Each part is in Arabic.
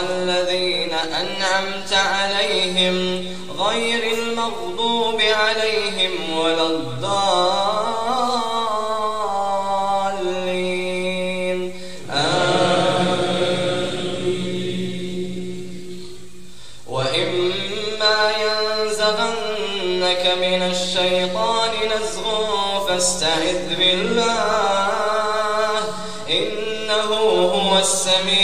الذين أنعمت عليهم غير المغضوب عليهم ولا الضالين. وإما ينزغنك من الشيطان نزغ فاستعذ بالله إنه هو السميع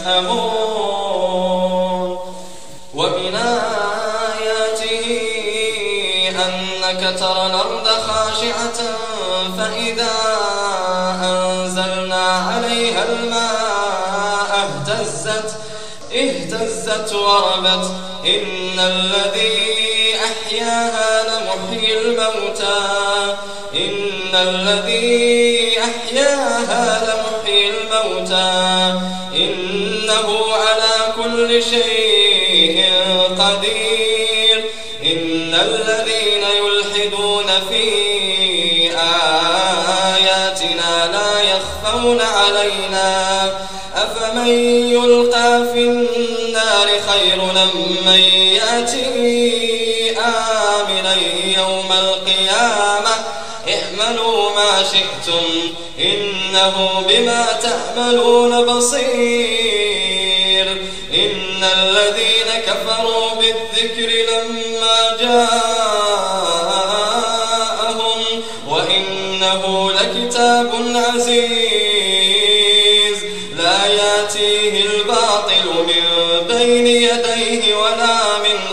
يسأمون. ومن آياته أنك ترى الأرض خاشعة فإذا أنزلنا عليها الماء اهتزت اهتزت وربت. إن الذي أحياها لمحيي الموتى. إن الذي أحياها لمحيي الموتى. إنه على كل شيء قدير. إن الذين يلحدون في آياتنا لا يخفون علينا. أفمن يلقى في النار خير من يأتي آمنا يوم القيامة اعملوا ما شئتم إنه بما تعملون بصير إن الذين كفروا بالذكر لما جاءهم وإنه لكتاب عزيز لا ياتيه الباطل من بين يديه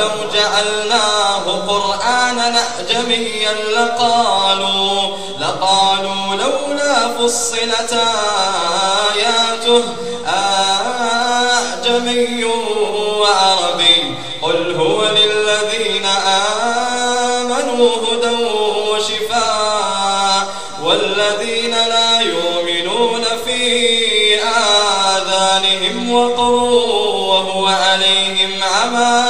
ولو جعلناه قرآنا أعجميا لقالوا لقالوا لولا فصلت آياته أعجمي وعربي قل هو للذين آمنوا هدى وشفاء والذين لا يؤمنون في آذانهم وقر وهو عليهم عمى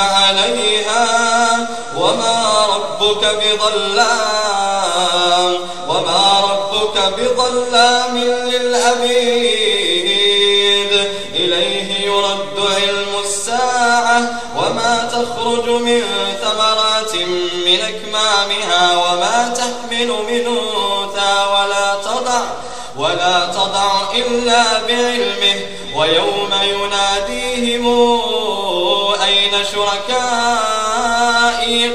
فعليها وما ربك بظلام وما ربك بظلام للعبيد إليه يرد علم الساعة وما تخرج من ثمرات من أكمامها وما تحمل من أنثى ولا تضع ولا تضع إلا بعلمه. ويوم يناديهم أين شركائي؟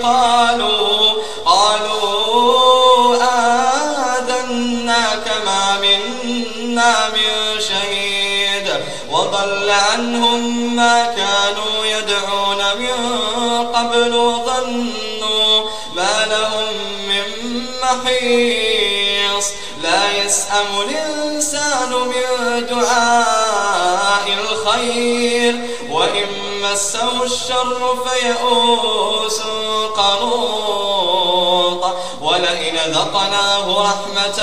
قالوا قالوا آذناك ما منا من شهيد. وضل عنهم ما كانوا يدعون من قبل وظنوا ما لهم من محيص. لا يسأم الإنسان من دعاء الخير. مسه الشر فيئوس قنوط. ولئن ذقناه رحمة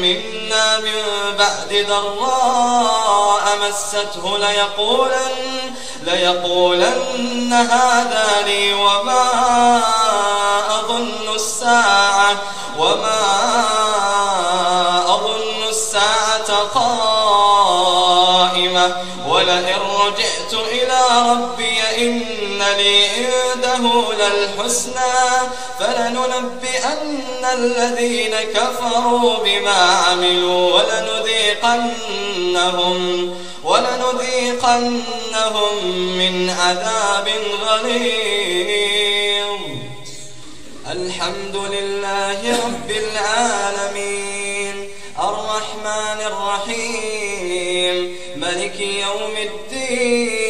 منا من بعد ضراء مسته ليقولن, ليقولن هذا لي وما أظن الساعة وما أظن الساعة قائمة. ولئن رجعت إلى ربي لي عنده للحسنى فلننبئن الذين كفروا بما عملوا ولنذيقنهم ولنذيقنهم من عذاب غليظ. الحمد لله رب العالمين الرحمن الرحيم ملك يوم الدين.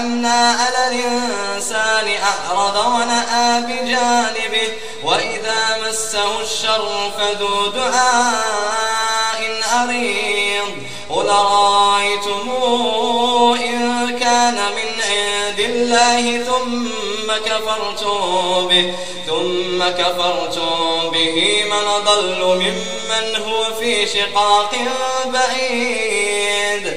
أنعمنا على الإنسان أعرض ونأى بجانبه وإذا مسه الشر فذو دعاء أريض قل رأيتم إن كان من عند الله ثم كفرتم به ثم كفرتم به من ضل ممن هو في شقاق بعيد.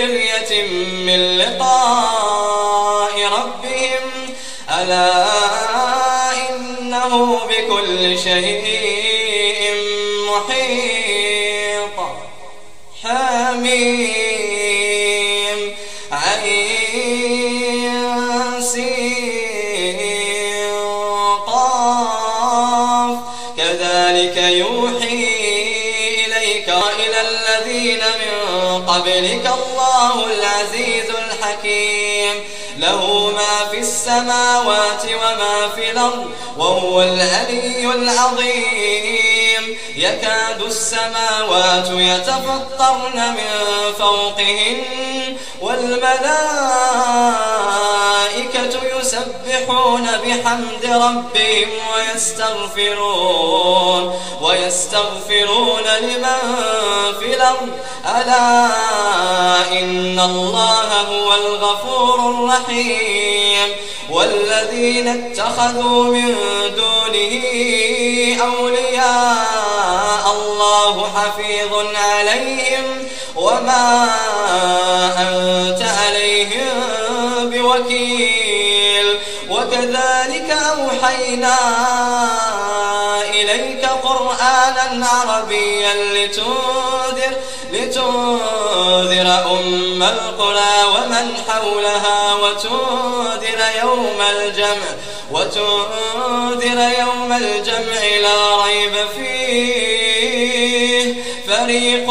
في مرية من لقاء ربهم ألا إنه بكل شيء محيط حميم عين قبلك الله العزيز الحكيم. له ما في السماوات وما في الأرض وهو العلي العظيم. يكاد السماوات يتفطرن من فوقهن. والملائكة يسبحون بحمد ربهم ويستغفرون ويستغفرون لمن في الأرض. ألا إن الله هو الغفور الرحيم. والذين اتخذوا من دونه أولياء الله حفيظ عليهم. وما أنت عليهم بوكيل. وكذلك أوحينا إليك قرآنا عربيا لتنذر لتنذر أم القرى ومن حولها وتنذر يوم الجمع وتنذر يوم الجمع لا ريب فيه. فريق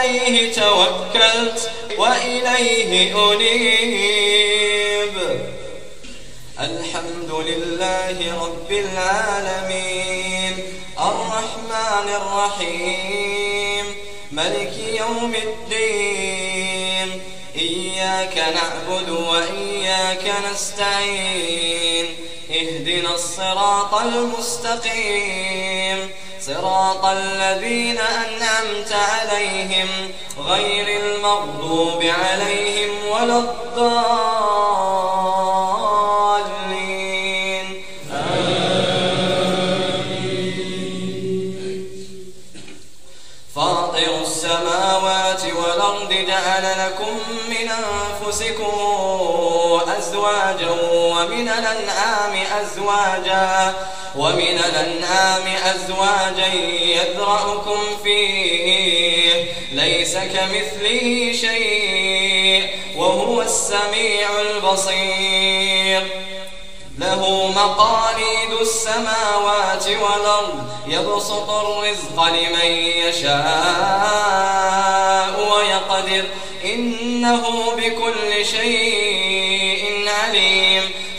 عليه توكلت وإليه أنيب. الحمد لله رب العالمين. الرحمن الرحيم. ملك يوم الدين. إياك نعبد وإياك نستعين. اهدنا الصراط المستقيم. صراط الذين أنعمت عليهم غير المغضوب عليهم ولا الضالين. فاطر السماوات والأرض جعل لكم من أنفسكم أزواجا ومن الأنعام أزواجا ومن الأنعام أزواجا يذرأكم فيه. ليس كمثله شيء وهو السميع البصير. له مقاليد السماوات والأرض يبسط الرزق لمن يشاء ويقدر. إنه بكل شيء عليم.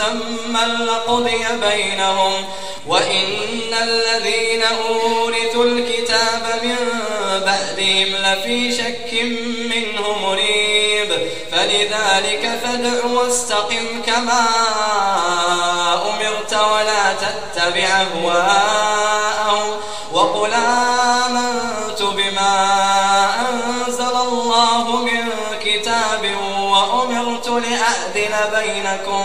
مسمى لقضي بينهم وإن الذين أورثوا الكتاب من بعدهم لفي شك منه مريب فلذلك فادع واستقم كما أمرت ولا تتبع أهواءهم وقل آمنت بما أنزل الله من كتاب وأمرت لأعدل بينكم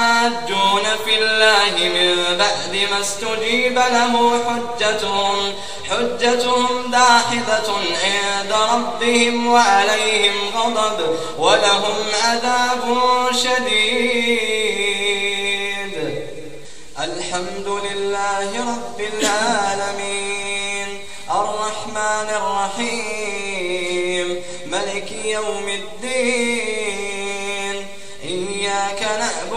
يحاجون في الله من بعد ما استجيب له حجتهم حجتهم داحظة عند ربهم وعليهم غضب ولهم عذاب شديد. الحمد لله رب العالمين. الرحمن الرحيم. ملك يوم الدين.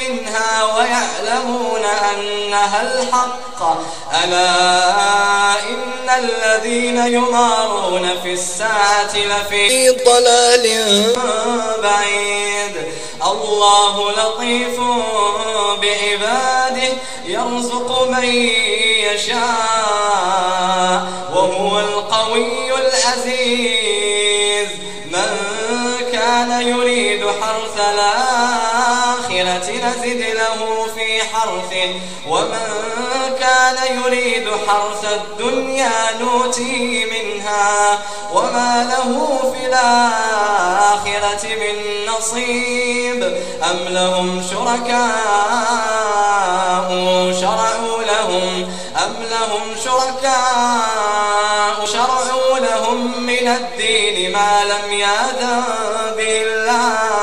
منها ويعلمون أنها الحق. ألا إن الذين يمارون في الساعة لفي ضلال بعيد. الله لطيف بعباده يرزق من يشاء. حرثه ومن كان يريد حرث الدنيا نوتيه منها. وما له في الآخرة من نصيب. أم لهم شركاء شرعوا لهم. أم لهم شركاء شرعوا لهم من الدين ما لم يأذن به الله.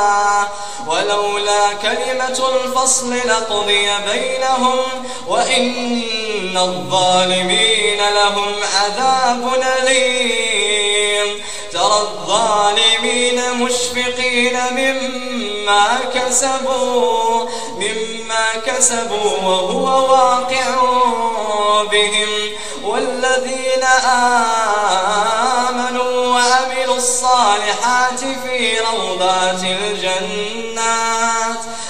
كلمة الفصل لقضي بينهم وإن الظالمين لهم عذاب أليم. ترى الظالمين مشفقين مما كسبوا مما كسبوا وهو واقع بهم. والذين آمنوا وعملوا الصالحات في روضات الجنات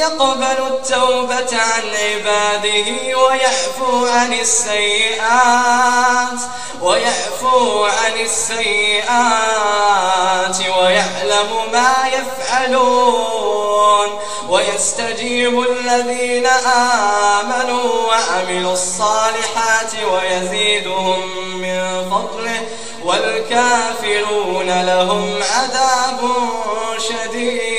يقبل التوبة عن عباده ويعفو عن السيئات ويعفو عن السيئات ويعلم ما يفعلون. ويستجيب الذين آمنوا وعملوا الصالحات ويزيدهم من فضله والكافرون لهم عذاب شديد.